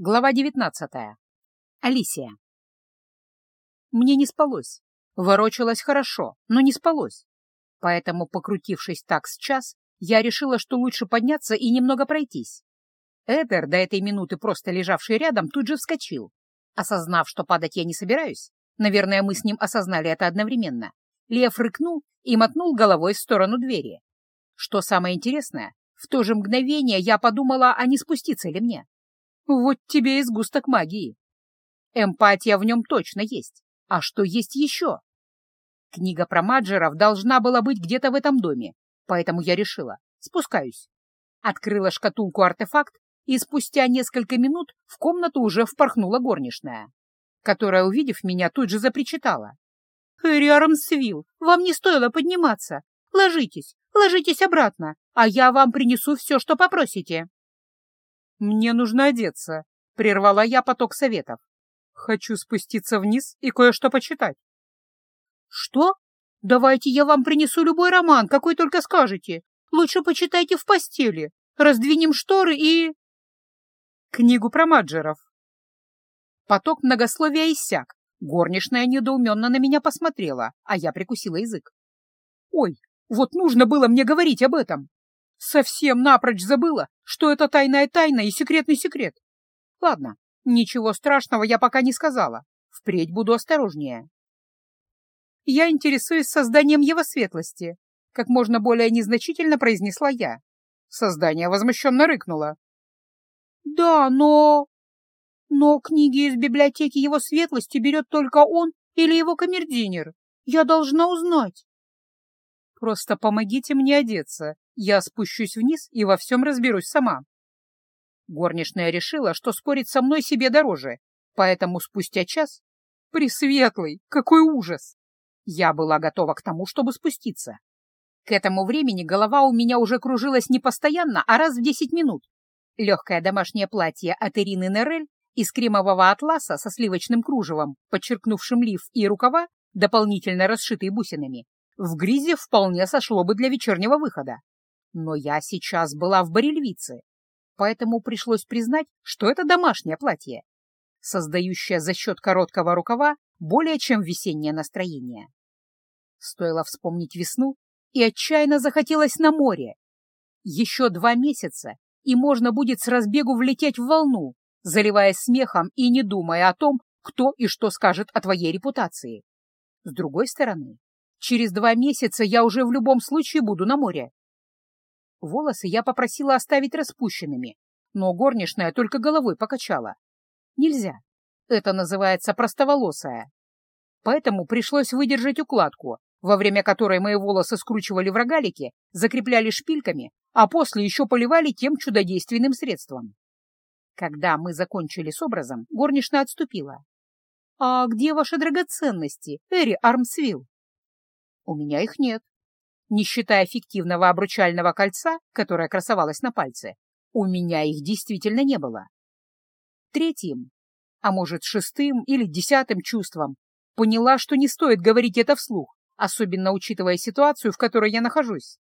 Глава девятнадцатая. Алисия. Мне не спалось. Ворочалось хорошо, но не спалось. Поэтому, покрутившись так с час, я решила, что лучше подняться и немного пройтись. Эдер, до этой минуты просто лежавший рядом, тут же вскочил. Осознав, что падать я не собираюсь, наверное, мы с ним осознали это одновременно, Лев рыкнул и мотнул головой в сторону двери. Что самое интересное, в то же мгновение я подумала, а не спуститься ли мне. Вот тебе и сгусток магии. Эмпатия в нем точно есть. А что есть еще? Книга про маджеров должна была быть где-то в этом доме, поэтому я решила. Спускаюсь. Открыла шкатулку-артефакт, и спустя несколько минут в комнату уже впорхнула горничная, которая, увидев меня, тут же запричитала. «Риарм Свил, вам не стоило подниматься. Ложитесь, ложитесь обратно, а я вам принесу все, что попросите». «Мне нужно одеться», — прервала я поток советов. «Хочу спуститься вниз и кое-что почитать». «Что? Давайте я вам принесу любой роман, какой только скажете. Лучше почитайте в постели. Раздвинем шторы и...» «Книгу про маджеров». Поток многословия иссяк. Горничная недоуменно на меня посмотрела, а я прикусила язык. «Ой, вот нужно было мне говорить об этом. Совсем напрочь забыла, что это тайная тайна и секретный секрет. Ладно, ничего страшного я пока не сказала. Впредь буду осторожнее. Я интересуюсь созданием его светлости, как можно более незначительно произнесла я. Создание возмущенно рыкнуло. Да, но... Но книги из библиотеки его светлости берет только он или его камердинер. Я должна узнать. Просто помогите мне одеться, я спущусь вниз и во всем разберусь сама. Горничная решила, что спорить со мной себе дороже, поэтому спустя час... Пресветлый, какой ужас! Я была готова к тому, чтобы спуститься. К этому времени голова у меня уже кружилась не постоянно, а раз в десять минут. Легкое домашнее платье от Ирины Нерель из кремового атласа со сливочным кружевом, подчеркнувшим лиф и рукава, дополнительно расшитые бусинами, в гризе вполне сошло бы для вечернего выхода. Но я сейчас была в барельвице, поэтому пришлось признать, что это домашнее платье, создающее за счет короткого рукава более чем весеннее настроение. Стоило вспомнить весну, и отчаянно захотелось на море. Еще два месяца, и можно будет с разбегу влететь в волну, заливаясь смехом и не думая о том, кто и что скажет о твоей репутации. С другой стороны, через два месяца я уже в любом случае буду на море. Волосы я попросила оставить распущенными, но горничная только головой покачала. Нельзя. Это называется простоволосая. Поэтому пришлось выдержать укладку, во время которой мои волосы скручивали в рогалике, закрепляли шпильками, а после еще поливали тем чудодейственным средством. Когда мы закончили с образом, горничная отступила. «А где ваши драгоценности, Эри Армсвилл?» «У меня их нет», не считая фиктивного обручального кольца, которое красовалось на пальце, у меня их действительно не было. Третьим, а может шестым или десятым чувством, поняла, что не стоит говорить это вслух, особенно учитывая ситуацию, в которой я нахожусь.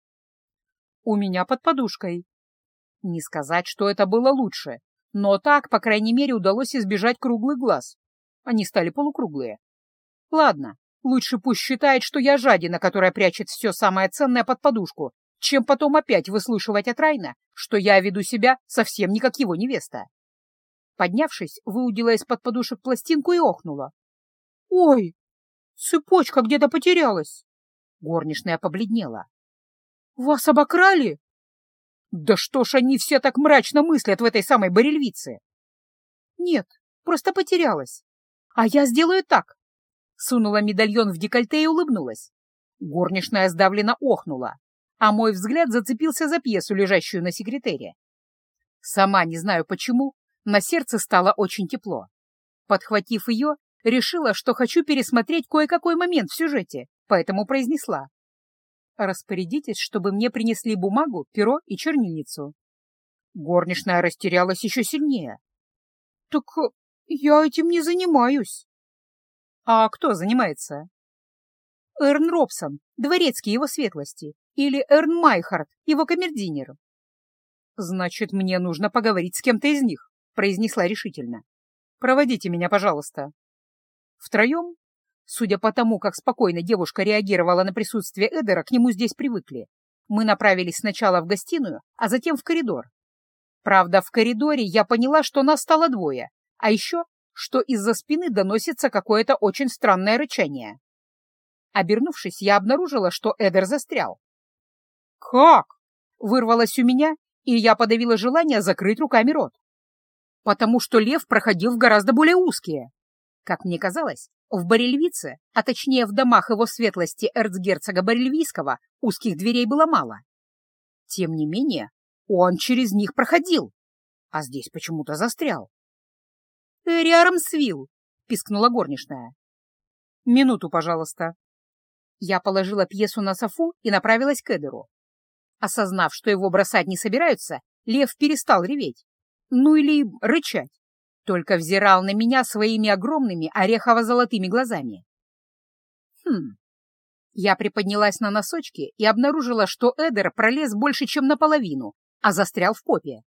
У меня под подушкой. Не сказать, что это было лучше, но так, по крайней мере, удалось избежать круглый глаз. Они стали полукруглые. Ладно, Лучше пусть считает, что я жадина, которая прячет все самое ценное под подушку, чем потом опять выслушивать от Райна, что я веду себя совсем не как его невеста. Поднявшись, выудила из-под подушек пластинку и охнула. «Ой, цепочка где-то потерялась!» Горничная побледнела. «Вас обокрали?» «Да что ж они все так мрачно мыслят в этой самой барельвице?» «Нет, просто потерялась. А я сделаю так, сунула медальон в декольте и улыбнулась. Горничная сдавленно охнула, а мой взгляд зацепился за пьесу, лежащую на секретере. Сама не знаю почему, на сердце стало очень тепло. Подхватив ее, решила, что хочу пересмотреть кое-какой момент в сюжете, поэтому произнесла. «Распорядитесь, чтобы мне принесли бумагу, перо и чернильницу». Горничная растерялась еще сильнее. «Так я этим не занимаюсь». А кто занимается? Эрн Робсон, дворецкий его светлости, или Эрн Майхард, его камердинер. Значит, мне нужно поговорить с кем-то из них. — произнесла решительно. «Проводите меня, пожалуйста». Втроем, судя по тому, как спокойно девушка реагировала на присутствие Эдера, к нему здесь привыкли. Мы направились сначала в гостиную, а затем в коридор. Правда, в коридоре я поняла, что нас стало двое, а еще, что из-за спины доносится какое-то очень странное рычание. Обернувшись, я обнаружила, что Эдер застрял. «Как?» — вырвалось у меня, и я подавила желание закрыть руками рот. Потому что лев проходил в гораздо более узкие. Как мне казалось, в Барельвице, а точнее в домах его светлости эрцгерцога Барельвийского, узких дверей было мало. Тем не менее, он через них проходил, а здесь почему-то застрял. «Эриаром свил!» — пискнула горничная. «Минуту, пожалуйста». Я положила пьесу на софу и направилась к Эдеру. Осознав, что его бросать не собираются, лев перестал реветь. Ну или рычать. Только взирал на меня своими огромными орехово-золотыми глазами. Хм. Я приподнялась на носочки и обнаружила, что Эдер пролез больше, чем наполовину, а застрял в попе.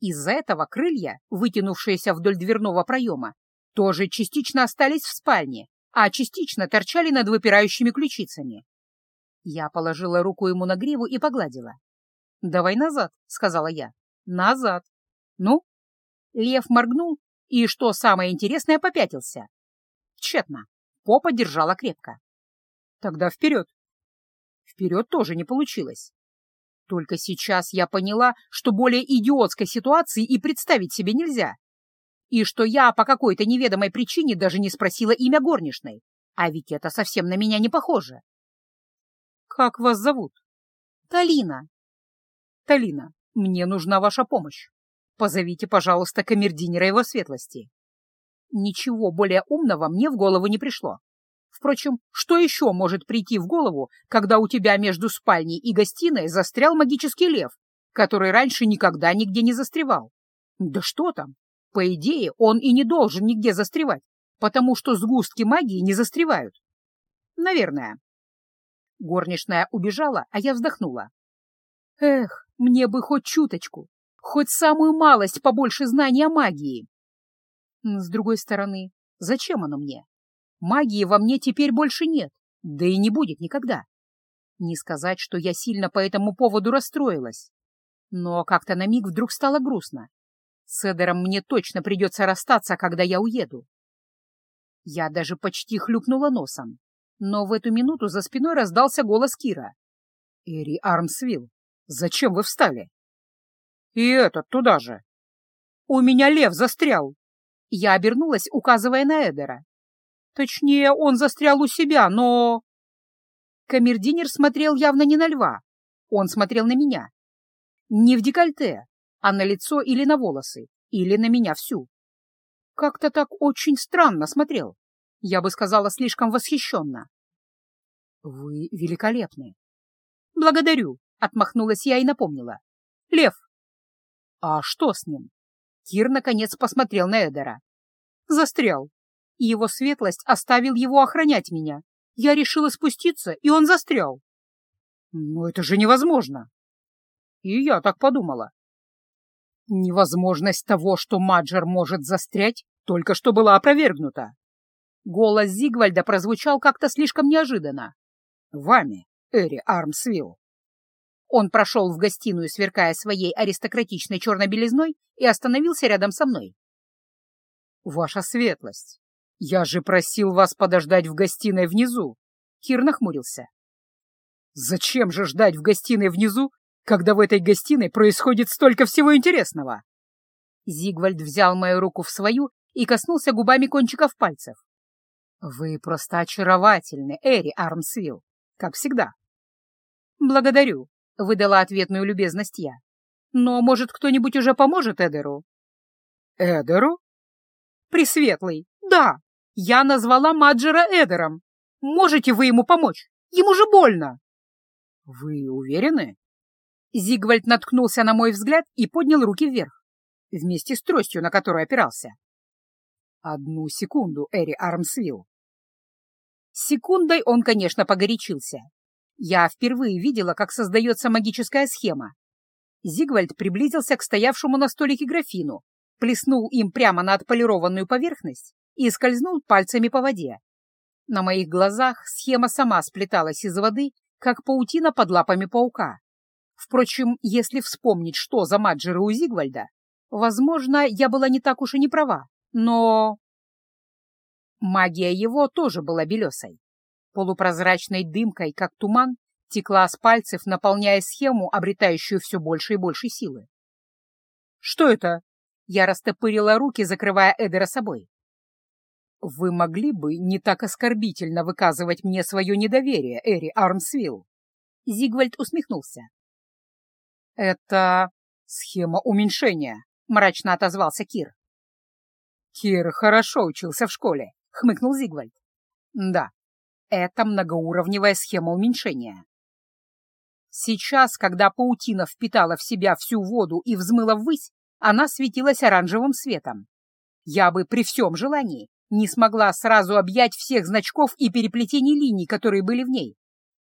Из-за этого крылья, вытянувшиеся вдоль дверного проема, тоже частично остались в спальне, а частично торчали над выпирающими ключицами. Я положила руку ему на гриву и погладила. «Давай назад», — сказала я. «Назад». «Ну?» Лев моргнул и, что самое интересное, попятился. Тщетно. Попа держала крепко. «Тогда вперед». Вперед тоже не получилось. Только сейчас я поняла, что более идиотской ситуации и представить себе нельзя. И что я по какой-то неведомой причине даже не спросила имя горничной. А ведь это совсем на меня не похоже. «Как вас зовут?» «Талина». «Талина, мне нужна ваша помощь. Позовите, пожалуйста, камердинера его светлости». Ничего более умного мне в голову не пришло. Впрочем, что еще может прийти в голову, когда у тебя между спальней и гостиной застрял магический лев, который раньше никогда нигде не застревал? Да что там? По идее, он и не должен нигде застревать, потому что сгустки магии не застревают. Наверное. Горничная убежала, а я вздохнула. Эх, мне бы хоть чуточку, хоть самую малость побольше знаний о магии. С другой стороны, зачем оно мне? Магии во мне теперь больше нет, да и не будет никогда. Не сказать, что я сильно по этому поводу расстроилась. Но как-то на миг вдруг стало грустно. С Эдером мне точно придется расстаться, когда я уеду. Я даже почти хлюпнула носом. Но в эту минуту за спиной раздался голос Кира. «Эри Армсвилл, зачем вы встали?» «И этот туда же!» «У меня лев застрял!» Я обернулась, указывая на Эдера. Точнее, он застрял у себя, но... Камердинер смотрел явно не на льва. Он смотрел на меня. Не в декольте, а на лицо или на волосы, или на меня всю. Как-то так очень странно смотрел. Я бы сказала, слишком восхищенно. «Вы великолепны». «Благодарю», — отмахнулась я и напомнила. «Лев». «А что с ним?» Кир, наконец, посмотрел на Эдера. «Застрял. И его светлость оставил его охранять меня. Я решила спуститься, и он застрял». «Ну это же невозможно!» И я так подумала. Невозможность того, что Маджер может застрять, только что была опровергнута. Голос Зигвальда прозвучал как-то слишком неожиданно. «Вами, Эри Армсвилл». Он прошел в гостиную, сверкая своей аристократичной черной белизной, и остановился рядом со мной. «Ваша светлость, я же просил вас подождать в гостиной внизу!» Кир нахмурился. «Зачем же ждать в гостиной внизу, когда в этой гостиной происходит столько всего интересного?» Зигвальд взял мою руку в свою и коснулся губами кончиков пальцев. «Вы просто очаровательны, Эри Армсвилл, как всегда». «Благодарю», — выдала ответную любезность я. «Но, может, кто-нибудь уже поможет Эдеру?» «Эдеру?» «Пресветлый, да, я назвала Маджера Эдером. Можете вы ему помочь? Ему же больно!» «Вы уверены?» Зигвальд наткнулся на мой взгляд и поднял руки вверх, вместе с тростью, на которую опирался. «Одну секунду, Эри Армсвилл. Секундой он, конечно, погорячился. Я впервые видела, как создается магическая схема. Зигвальд приблизился к стоявшему на столике графину, плеснул им прямо на отполированную поверхность и скользнул пальцами по воде. На моих глазах схема сама сплеталась из воды, как паутина под лапами паука. Впрочем, если вспомнить, что за маджеры у Зигвальда, возможно, я была не так уж и не права, но... Магия его тоже была белесой. Полупрозрачной дымкой, как туман, текла с пальцев, наполняя схему, обретающую все больше и больше силы. «Что это?» Я растопырила руки, закрывая Эдера собой. «Вы могли бы не так оскорбительно выказывать мне свое недоверие, Эри Армсвилл?» Зигвальд усмехнулся. «Это схема уменьшения», — мрачно отозвался Кир. «Кир хорошо учился в школе», — хмыкнул Зигвальд. «Да, это многоуровневая схема уменьшения. Сейчас, когда паутина впитала в себя всю воду и взмыла ввысь, она светилась оранжевым светом. Я бы при всем желании не смогла сразу объять всех значков и переплетений линий, которые были в ней.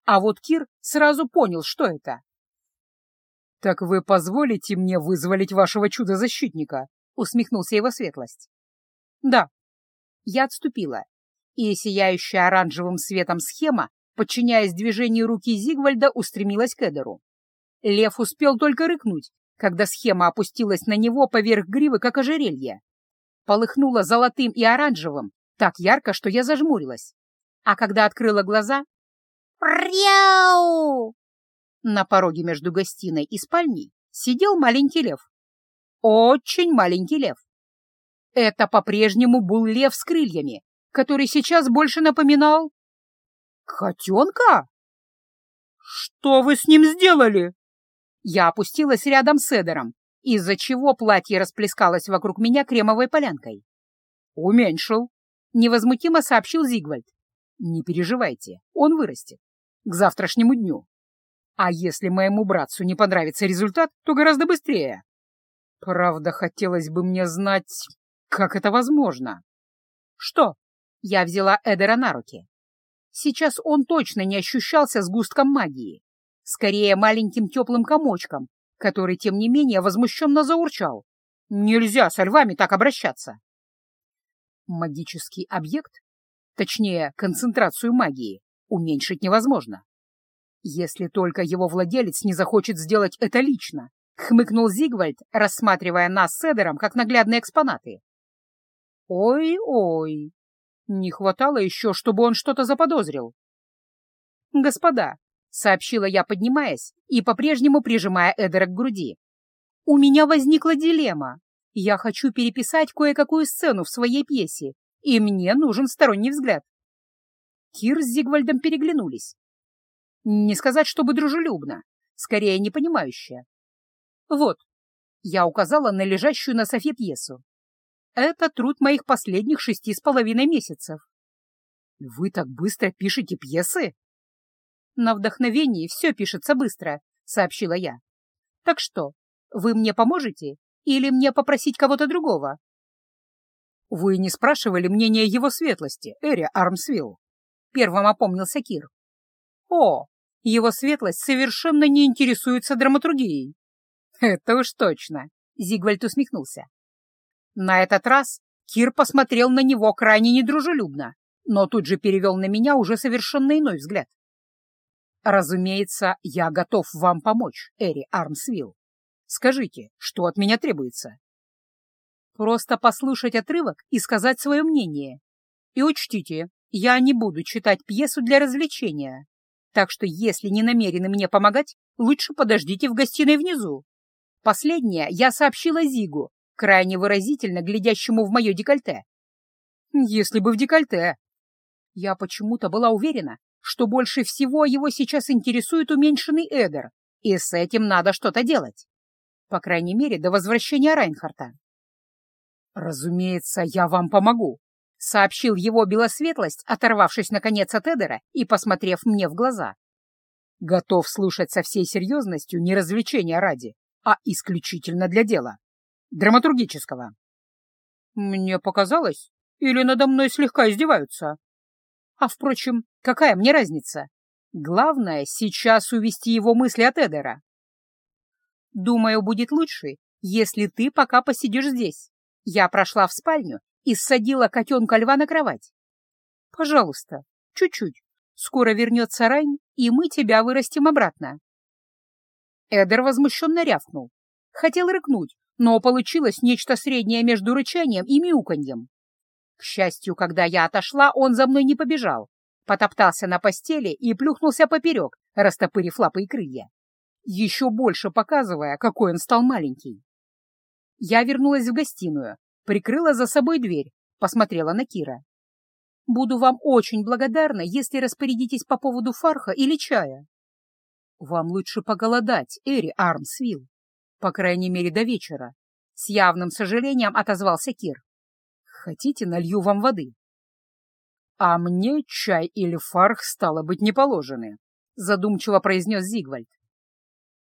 А вот Кир сразу понял, что это. «Так вы позволите мне вызволить вашего чудо-защитника?» — усмехнулся его светлость. «Да». Я отступила, и сияющая оранжевым светом схема, подчиняясь движению руки Зигвальда, устремилась к Эдеру. Лев успел только рыкнуть, когда схема опустилась на него поверх гривы, как ожерелье. Полыхнула золотым и оранжевым, так ярко, что я зажмурилась. А когда открыла глаза... «Пряу!» На пороге между гостиной и спальней сидел маленький лев. Очень маленький лев. Это по-прежнему был лев с крыльями, который сейчас больше напоминал... Котенка? Что вы с ним сделали? Я опустилась рядом с Эдером, из-за чего платье расплескалось вокруг меня кремовой полянкой. «Уменьшил», — невозмутимо сообщил Зигвальд. «Не переживайте, он вырастет. К завтрашнему дню. А если моему братцу не понравится результат, то гораздо быстрее. Правда, хотелось бы мне знать, как это возможно». «Что?» — я взяла Эдера на руки. Сейчас он точно не ощущался сгустком магии скорее маленьким теплым комочком, который, тем не менее, возмущенно заурчал. Нельзя со львами так обращаться. Магический объект, точнее, концентрацию магии, уменьшить невозможно. Если только его владелец не захочет сделать это лично, хмыкнул Зигвальд, рассматривая нас с Эдером как наглядные экспонаты. Ой-ой, не хватало еще, чтобы он что-то заподозрил. Господа, — сообщила я, поднимаясь и по-прежнему прижимая Эдера к груди. «У меня возникла дилемма. Я хочу переписать кое-какую сцену в своей пьесе, и мне нужен сторонний взгляд». Кир с Зигвальдом переглянулись. Не сказать, чтобы дружелюбно, скорее непонимающе. «Вот», — я указала на лежащую на софе пьесу. «Это труд моих последних шести с половиной месяцев». «Вы так быстро пишете пьесы?» «На вдохновении все пишется быстро», — сообщила я. «Так что, вы мне поможете или мне попросить кого-то другого?» «Вы не спрашивали мнения его светлости, Эри Армсвилл?» Первым опомнился Кир. «О, его светлость совершенно не интересуется драматургией». «Это уж точно», — Зигвальд усмехнулся. На этот раз Кир посмотрел на него крайне недружелюбно, но тут же перевел на меня уже совершенно иной взгляд. Разумеется, я готов вам помочь, Эри Армсвилл. Скажите, что от меня требуется? Просто послушать отрывок и сказать свое мнение. И учтите, я не буду читать пьесу для развлечения. Так что, если не намерены мне помогать, лучше подождите в гостиной внизу. Последнее я сообщила Зигу, крайне выразительно глядящему в мое декольте. Если бы в декольте. Я почему-то была уверена, что больше всего его сейчас интересует уменьшенный Эдер, и с этим надо что-то делать. По крайней мере, до возвращения Райнхарта. «Разумеется, я вам помогу», — сообщил его белосветлость, оторвавшись, наконец, от Эдера и посмотрев мне в глаза. «Готов слушать со всей серьезностью не развлечения ради, а исключительно для дела. Драматургического». «Мне показалось, или надо мной слегка издеваются?» А, впрочем, какая мне разница? Главное, сейчас увести его мысли от Эдера. Думаю, будет лучше, если ты пока посидишь здесь. Я прошла в спальню и ссадила котенка льва на кровать. «Пожалуйста, чуть-чуть. Скоро вернется Райн, и мы тебя вырастим обратно». Эдер возмущенно рявкнул. Хотел рыкнуть, но получилось нечто среднее между рычанием и мяуканьем. К счастью, когда я отошла, он за мной не побежал, потоптался на постели и плюхнулся поперек, растопырив лапы и крылья, еще больше показывая, какой он стал маленький. Я вернулась в гостиную, прикрыла за собой дверь, посмотрела на Кира. «Буду вам очень благодарна, если распорядитесь по поводу фарха или чая». «Вам лучше поголодать, Эри Армсвилл, по крайней мере, до вечера», — с явным сожалением отозвался Кир. «Хотите, налью вам воды?» «А мне чай или фарх, стало быть, не положены», — задумчиво произнес Зигвальд.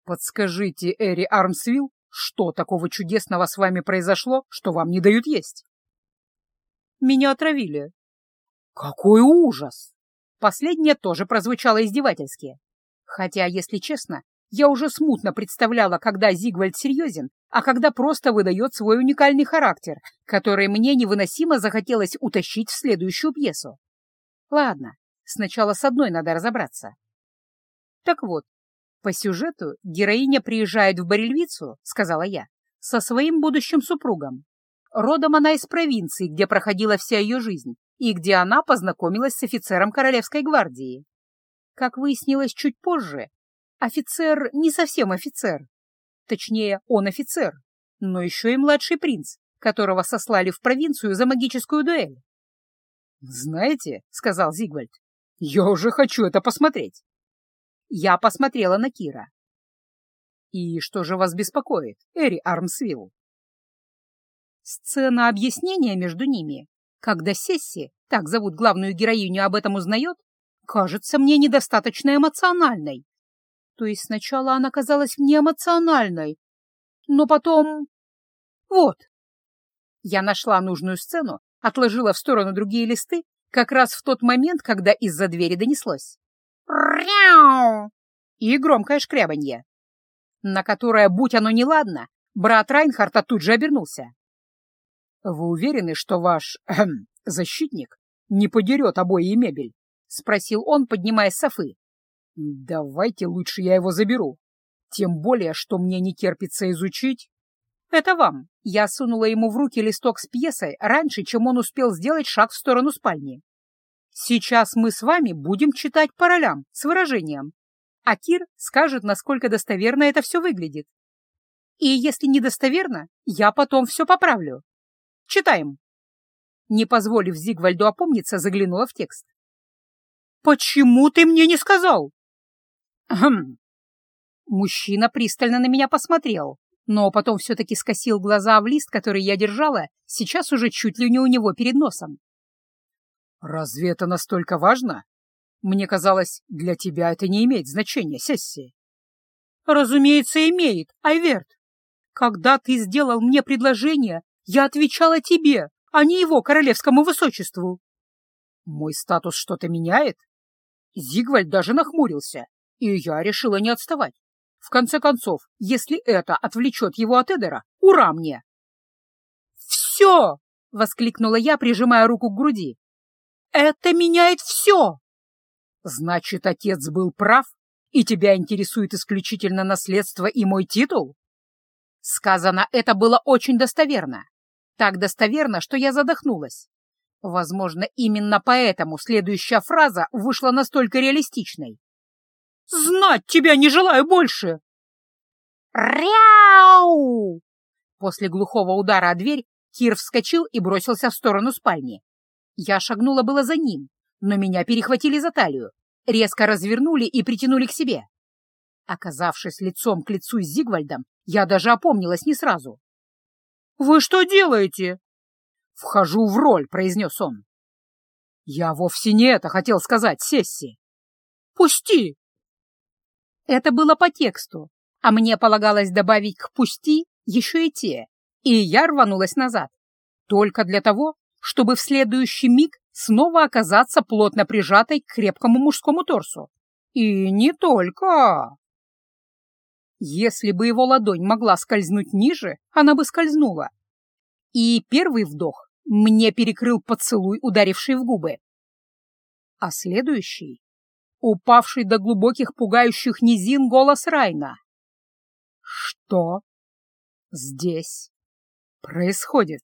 «Подскажите, Эри Армсвилл, что такого чудесного с вами произошло, что вам не дают есть?» «Меня отравили». «Какой ужас!» Последнее тоже прозвучало издевательски. Хотя, если честно, я уже смутно представляла, когда Зигвальд серьезен, а когда просто выдает свой уникальный характер, который мне невыносимо захотелось утащить в следующую пьесу. Ладно, сначала с одной надо разобраться. Так вот, по сюжету героиня приезжает в Барельвицу, сказала я, со своим будущим супругом. Родом она из провинции, где проходила вся ее жизнь, и где она познакомилась с офицером Королевской гвардии. Как выяснилось чуть позже, офицер не совсем офицер. Точнее, он офицер, но еще и младший принц, которого сослали в провинцию за магическую дуэль. «Знаете», — сказал Зигвальд, — «я уже хочу это посмотреть». Я посмотрела на Кира. «И что же вас беспокоит, Эри Армсвилл?» Сцена объяснения между ними, когда Сесси, так зовут главную героиню, об этом узнает, кажется мне недостаточно эмоциональной. То есть сначала она казалась мне эмоциональной, но потом... Вот. Я нашла нужную сцену, отложила в сторону другие листы, как раз в тот момент, когда из-за двери донеслось. «Ряу!» и громкое шкрябанье, на которое, будь оно неладно, брат Райнхарта тут же обернулся. «Вы уверены, что ваш эм, защитник не подерет обои и мебель?» — спросил он, поднимаясь с софы. «Давайте лучше я его заберу. Тем более, что мне не терпится изучить...» «Это вам». Я сунула ему в руки листок с пьесой раньше, чем он успел сделать шаг в сторону спальни. «Сейчас мы с вами будем читать по ролям, с выражением, а Кир скажет, насколько достоверно это все выглядит. И если недостоверно, я потом все поправлю. Читаем». Не позволив Зигвальду опомниться, заглянула в текст. «Почему ты мне не сказал?» Хм. Мужчина пристально на меня посмотрел, но потом все-таки скосил глаза в лист, который я держала, сейчас уже чуть ли не у него перед носом. «Разве это настолько важно? Мне казалось, для тебя это не имеет значения, сессии». «Разумеется, имеет, Айверт. Когда ты сделал мне предложение, я отвечала тебе, а не его королевскому высочеству». «Мой статус что-то меняет?» Зигвальд даже нахмурился. И я решила не отставать. В конце концов, если это отвлечет его от Эдера, ура мне! «Все!» — воскликнула я, прижимая руку к груди. «Это меняет все!» «Значит, отец был прав, и тебя интересует исключительно наследство и мой титул?» Сказано это было очень достоверно. Так достоверно, что я задохнулась. Возможно, именно поэтому следующая фраза вышла настолько реалистичной. Знать тебя не желаю больше!» «Ряу!» После глухого удара о дверь Кир вскочил и бросился в сторону спальни. Я шагнула было за ним, но меня перехватили за талию, резко развернули и притянули к себе. Оказавшись лицом к лицу с Зигвальдом, я даже опомнилась не сразу. «Вы что делаете?» «Вхожу в роль», — произнес он. «Я вовсе не это хотел сказать, Сесси». «Пусти!» Это было по тексту, а мне полагалось добавить к «пусти» еще и те, и я рванулась назад, только для того, чтобы в следующий миг снова оказаться плотно прижатой к крепкому мужскому торсу. И не только. Если бы его ладонь могла скользнуть ниже, она бы скользнула. И первый вдох мне перекрыл поцелуй, ударивший в губы. А следующий — упавший до глубоких пугающих низин голос Райна. «Что здесь происходит?»